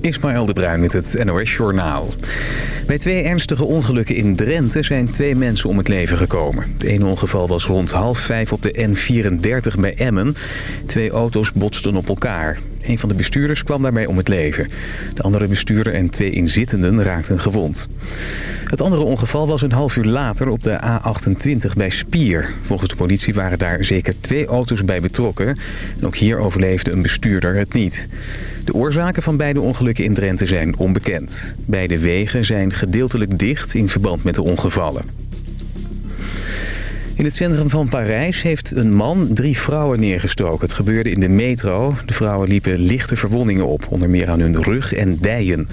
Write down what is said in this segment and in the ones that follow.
Ismaël de Bruin met het NOS Journaal. Bij twee ernstige ongelukken in Drenthe zijn twee mensen om het leven gekomen. Het ene ongeval was rond half vijf op de N34 bij Emmen. Twee auto's botsten op elkaar. Een van de bestuurders kwam daarbij om het leven. De andere bestuurder en twee inzittenden raakten gewond. Het andere ongeval was een half uur later op de A28 bij Spier. Volgens de politie waren daar zeker twee auto's bij betrokken. En ook hier overleefde een bestuurder het niet. De oorzaken van beide ongelukken in Drenthe zijn onbekend. Beide wegen zijn gedeeltelijk dicht in verband met de ongevallen. In het centrum van Parijs heeft een man drie vrouwen neergestoken. Het gebeurde in de metro. De vrouwen liepen lichte verwondingen op, onder meer aan hun rug en dijen.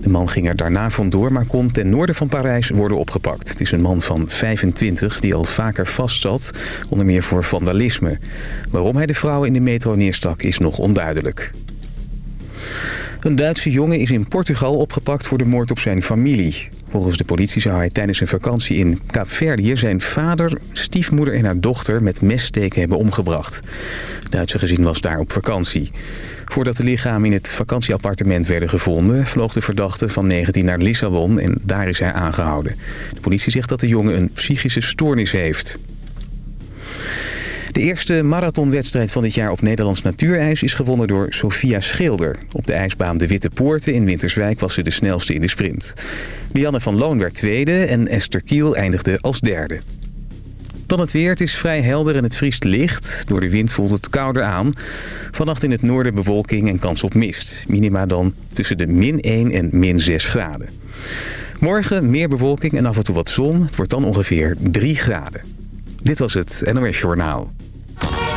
De man ging er daarna vandoor, maar kon ten noorden van Parijs worden opgepakt. Het is een man van 25 die al vaker vastzat, onder meer voor vandalisme. Waarom hij de vrouwen in de metro neerstak is nog onduidelijk. Een Duitse jongen is in Portugal opgepakt voor de moord op zijn familie. Volgens de politie zou hij tijdens een vakantie in Kaapverdië zijn vader, stiefmoeder en haar dochter met messteken hebben omgebracht. Duitse gezin was daar op vakantie. Voordat de lichamen in het vakantieappartement werden gevonden... vloog de verdachte van 19 naar Lissabon en daar is hij aangehouden. De politie zegt dat de jongen een psychische stoornis heeft. De eerste marathonwedstrijd van dit jaar op Nederlands natuurijs is gewonnen door Sofia Schilder. Op de ijsbaan De Witte Poorten in Winterswijk was ze de snelste in de sprint. Lianne van Loon werd tweede en Esther Kiel eindigde als derde. Dan het weer. Het is vrij helder en het vriest licht. Door de wind voelt het kouder aan. Vannacht in het noorden bewolking en kans op mist. Minima dan tussen de min 1 en min 6 graden. Morgen meer bewolking en af en toe wat zon. Het wordt dan ongeveer 3 graden. Dit was het NOS Journaal.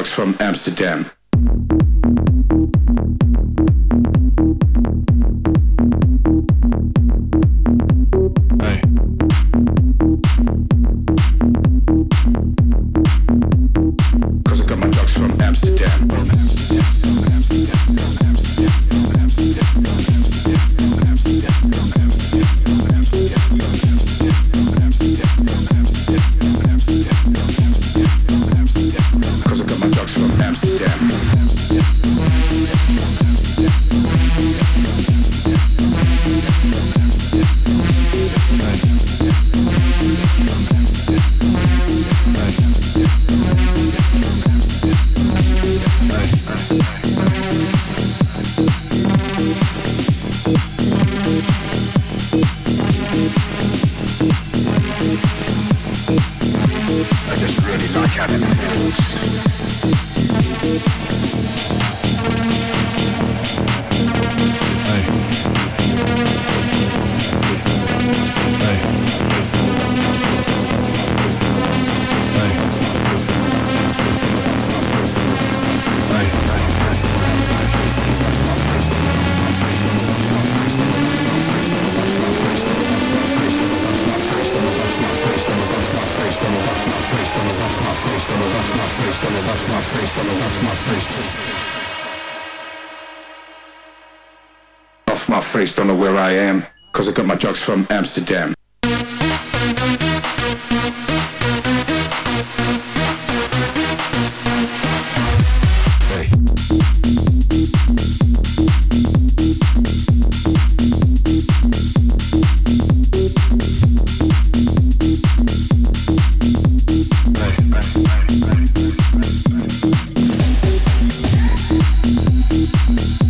From Amsterdam. Amsterdam. Thank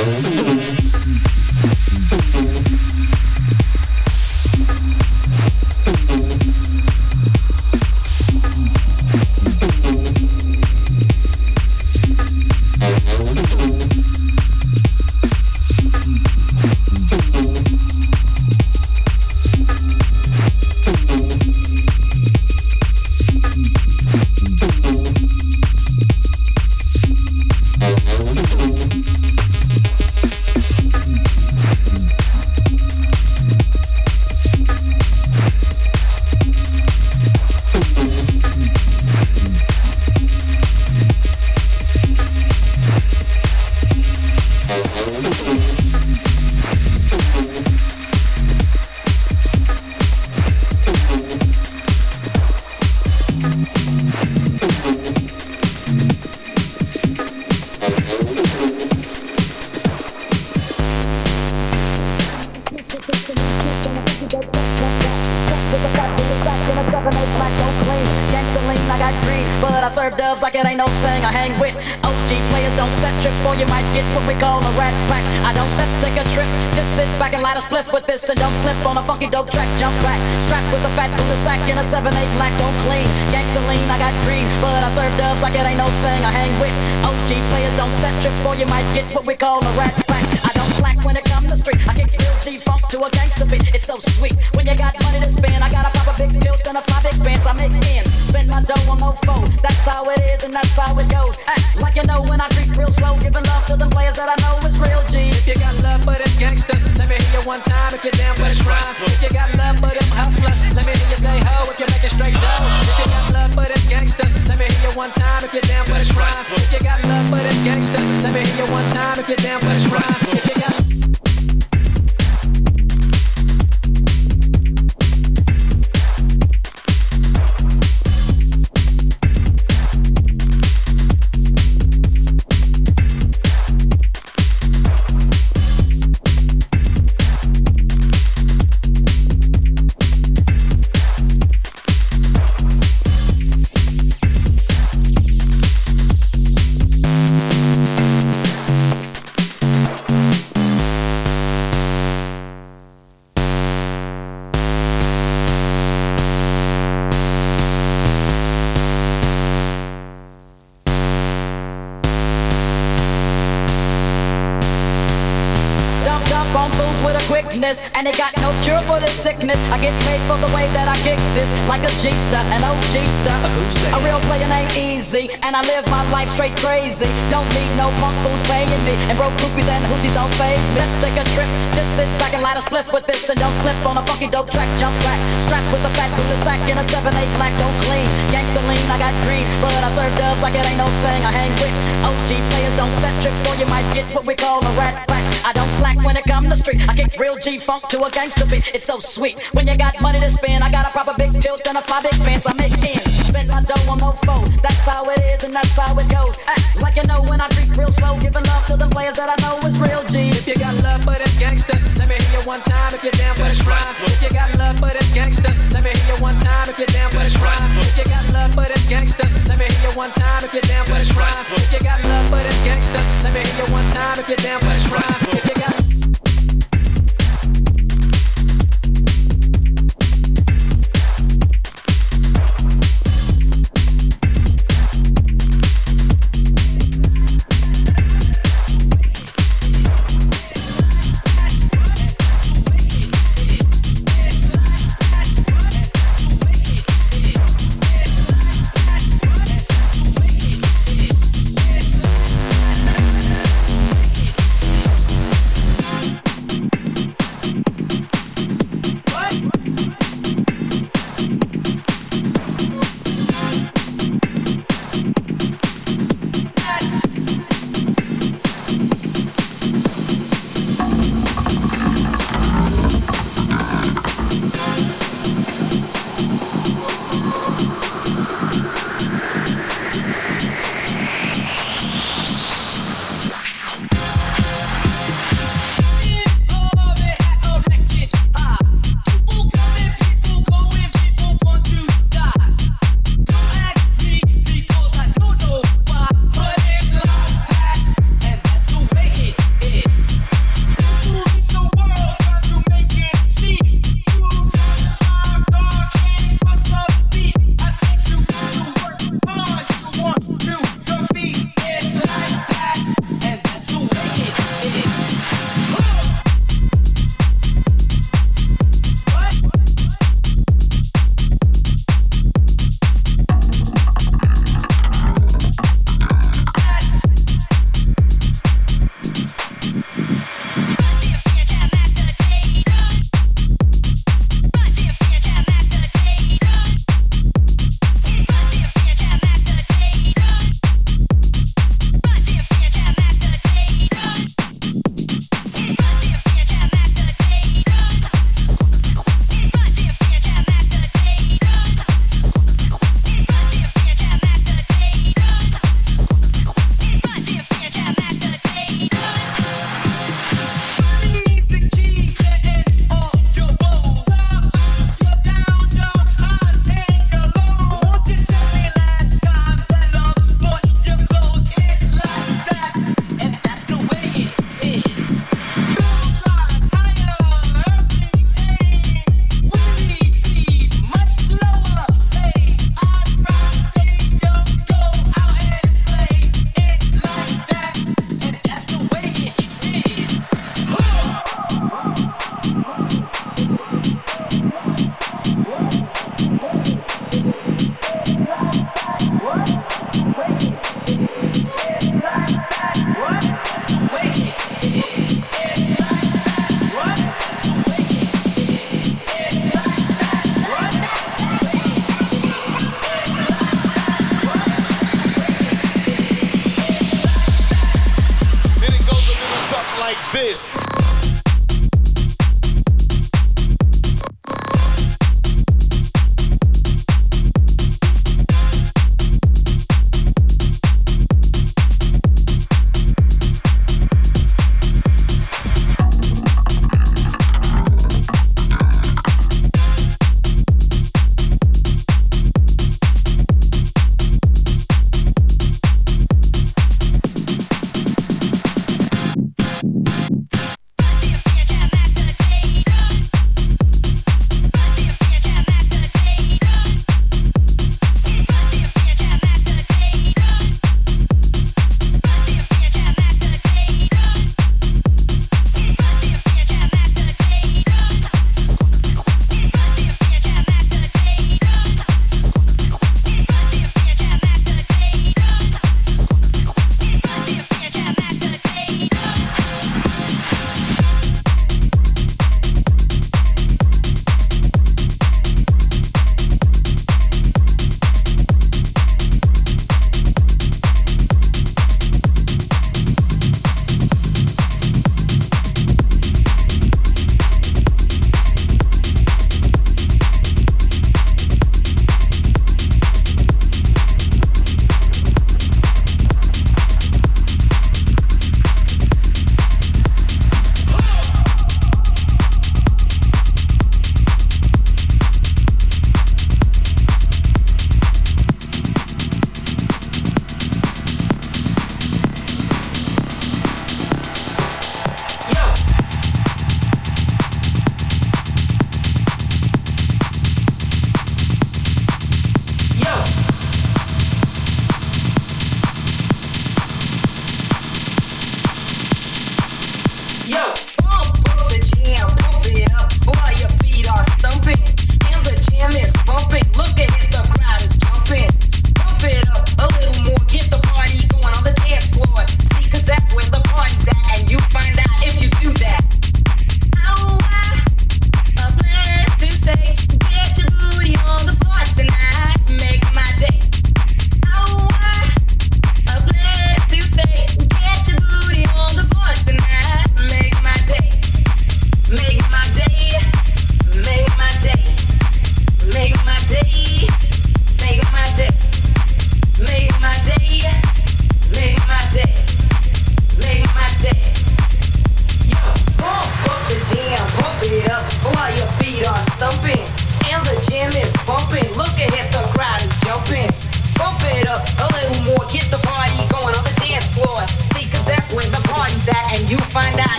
Mm-hmm. it one time if you're down for the rhyme. If you got love for them hustlers, let me hear you say ho if you make it straight dough. If you got love for them gangsters, let me hear you one time if you're down for the rhyme. If you got love for them gangsters, let me hear you one time if you're down for the rhyme. And they got no cure for this sickness. I get paid for the way that I kick this, like a G-star, an OG star. A real player ain't Easy, and I live my life straight crazy. Don't need no punk fools paying me, and broke groupies and hoochies don't phase me. Let's take a trip, just sit back and light a spliff with this, and don't slip on a funky dope track. Jump back, strapped with a fat Buddha sack and a 7-8 black, don't clean. Gangsta lean, I got green, but I serve dubs like it ain't no thing. I hang with OG players, don't set trip, or you might get what we call a rat. I don't slack when it come to street. I kick real G funk to a gangster beat. It's so sweet when you got money to spend. I got a proper big tilt and a fly big pants. I make ends, spend my dough on mofo. That's how it is and that's how it goes. Act like you know when I creep real slow, giving love to the players that I know is real G. If you got love for them gangsters, let me hear you one time if you're down for the rhyme. If you got love for them gangsters, let me hear you one time if you're down for the rhyme. If you got love for them gangsters, let me hear you one time if you're down for the rhyme. If you got love for them gangsters, let me hear you one time if you're down for the rhyme. If you got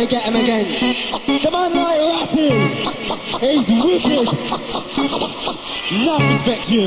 gonna get him again. The man like Ratty, he's wicked. Enough respect you.